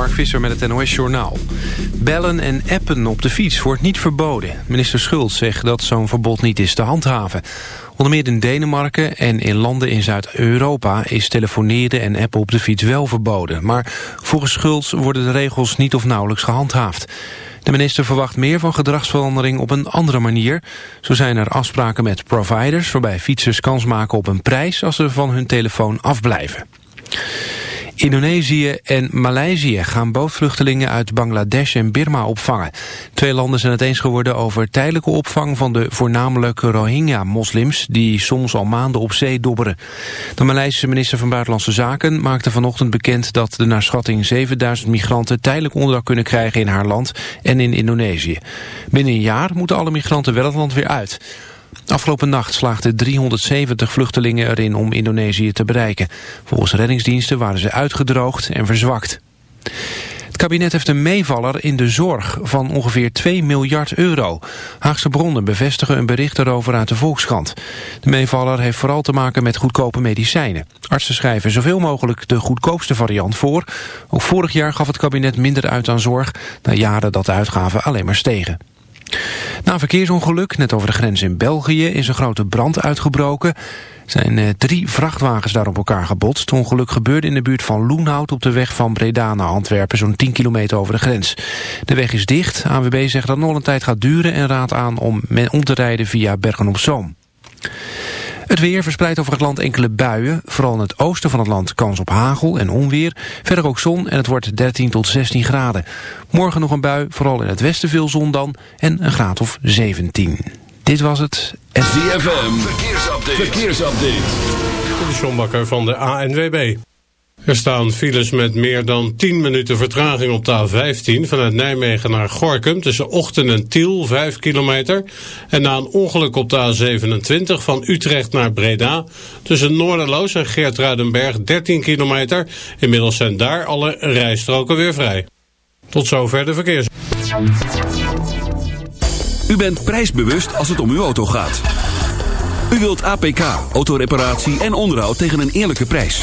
Mark Visser met het NOS Journaal. Bellen en appen op de fiets wordt niet verboden. Minister Schultz zegt dat zo'n verbod niet is te handhaven. Onder meer in Denemarken en in landen in Zuid-Europa... is telefoneren en appen op de fiets wel verboden. Maar volgens Schultz worden de regels niet of nauwelijks gehandhaafd. De minister verwacht meer van gedragsverandering op een andere manier. Zo zijn er afspraken met providers... waarbij fietsers kans maken op een prijs als ze van hun telefoon afblijven. Indonesië en Maleisië gaan bootvluchtelingen uit Bangladesh en Birma opvangen. Twee landen zijn het eens geworden over tijdelijke opvang van de voornamelijk Rohingya-moslims die soms al maanden op zee dobberen. De Maleisische minister van Buitenlandse Zaken maakte vanochtend bekend dat de naar schatting 7000 migranten tijdelijk onderdak kunnen krijgen in haar land en in Indonesië. Binnen een jaar moeten alle migranten wel het land weer uit. Afgelopen nacht slaagden 370 vluchtelingen erin om Indonesië te bereiken. Volgens reddingsdiensten waren ze uitgedroogd en verzwakt. Het kabinet heeft een meevaller in de zorg van ongeveer 2 miljard euro. Haagse bronnen bevestigen een bericht erover uit de Volkskrant. De meevaller heeft vooral te maken met goedkope medicijnen. Artsen schrijven zoveel mogelijk de goedkoopste variant voor. Ook vorig jaar gaf het kabinet minder uit aan zorg... na jaren dat de uitgaven alleen maar stegen. Na een verkeersongeluk, net over de grens in België, is een grote brand uitgebroken. Zijn eh, drie vrachtwagens daar op elkaar gebotst. Het ongeluk gebeurde in de buurt van Loenhout op de weg van Breda naar Antwerpen, zo'n 10 kilometer over de grens. De weg is dicht. ANWB zegt dat nog een tijd gaat duren en raadt aan om, om te rijden via Bergen-op-Zoom. Het weer verspreidt over het land enkele buien. Vooral in het oosten van het land kans op hagel en onweer. Verder ook zon en het wordt 13 tot 16 graden. Morgen nog een bui, vooral in het westen veel zon dan. En een graad of 17. Dit was het. ZFM, verkeersupdate. verkeersupdate. De Sjombakker van de ANWB. Er staan files met meer dan 10 minuten vertraging op de A15 vanuit Nijmegen naar Gorkum tussen Ochten en Tiel 5 kilometer. En na een ongeluk op de A27 van Utrecht naar Breda tussen Noorderloos en Geertruidenberg 13 kilometer. Inmiddels zijn daar alle rijstroken weer vrij. Tot zover de verkeers. U bent prijsbewust als het om uw auto gaat. U wilt APK, autoreparatie en onderhoud tegen een eerlijke prijs.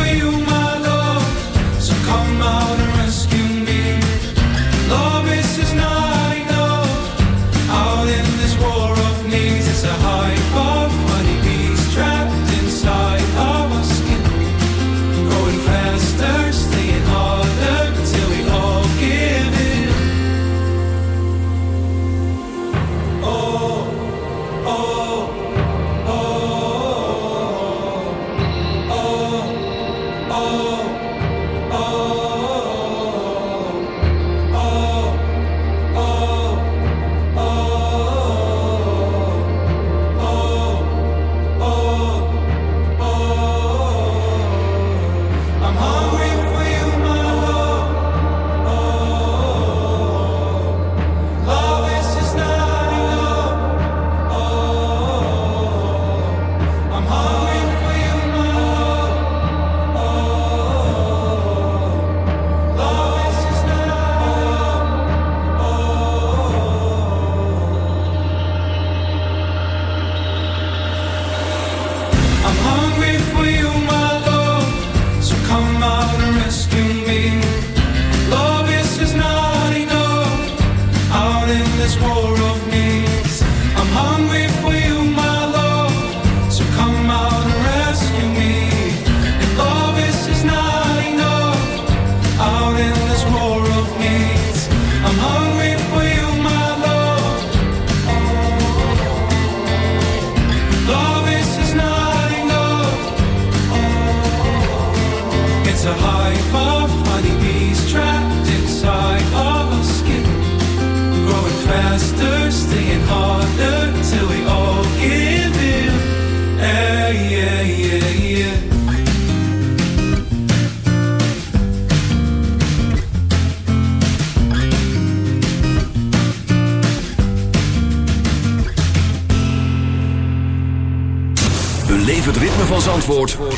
out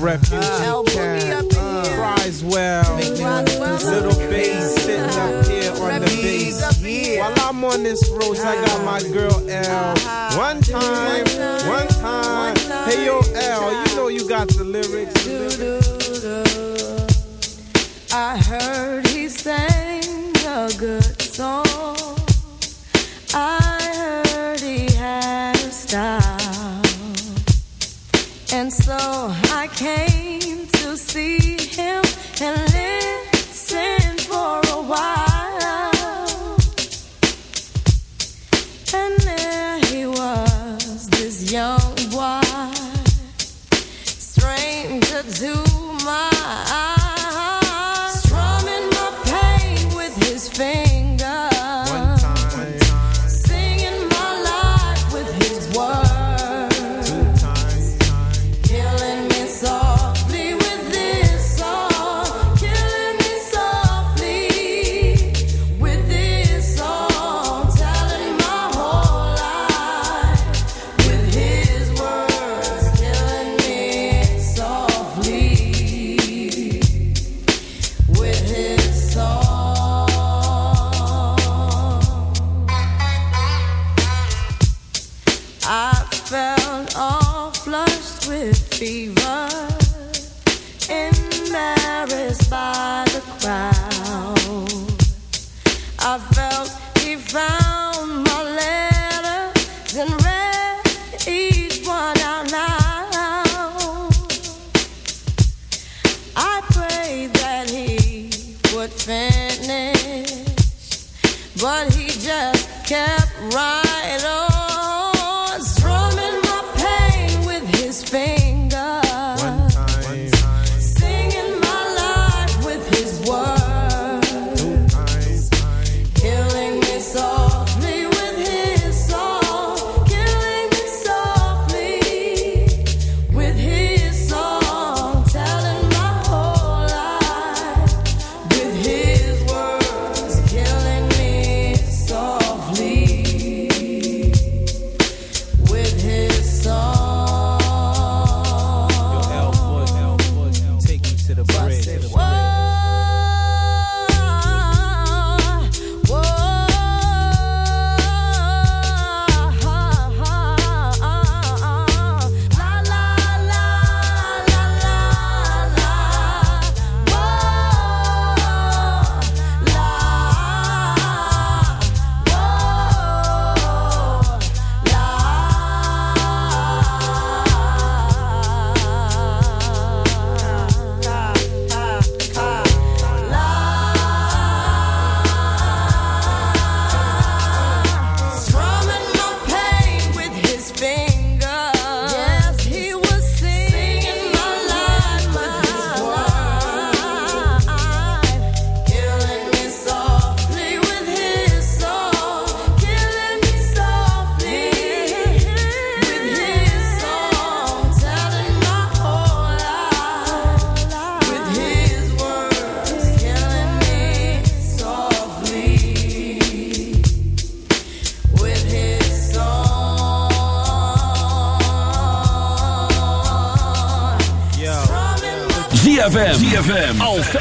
refuge. Uh, uh, Criswell, little bass sitting up here on the bass. While I'm on this roast, I got my ah. girl L. Uh-huh. One time, one time. Hey yo L, you know you got the lyrics. The lyrics. I heard he sang a good song. came to see him and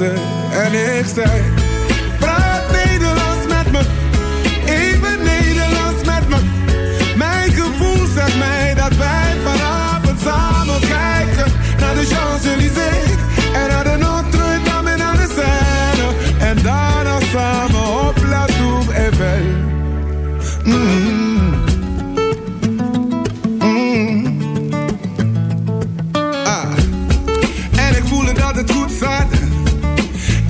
en ik zei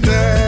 te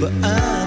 but I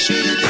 she